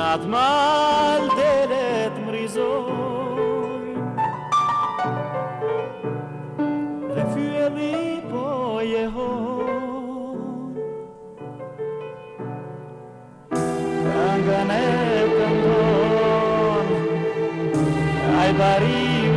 nad mal delet mrizo Ve fueli po jeho Ganganet and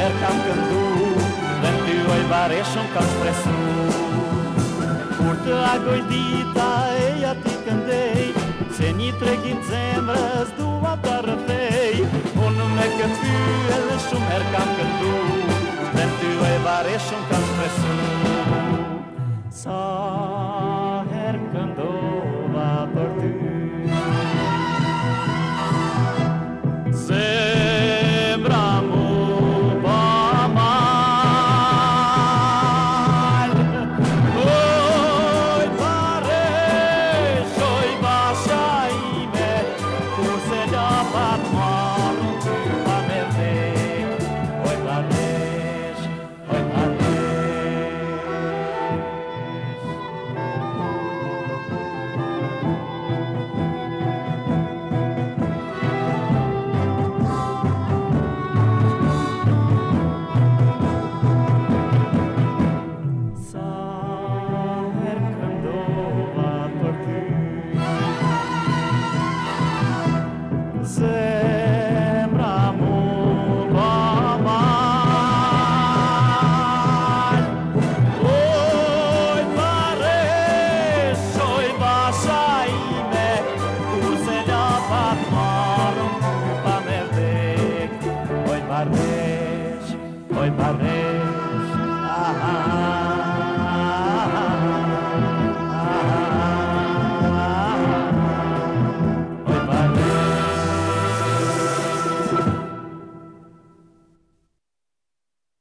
Herë kam këndu Dhe në ty oj bare shumë kam shpresu Kur të agoj dita e ja ti këndej Se një tregin zemrës dua të rëtej Unë me këtë fyë shumë herë kam këndu Dhe në ty oj bare shumë kam shpresu Sa herë këndoj Parish, oi Parish, ah, ah, ah.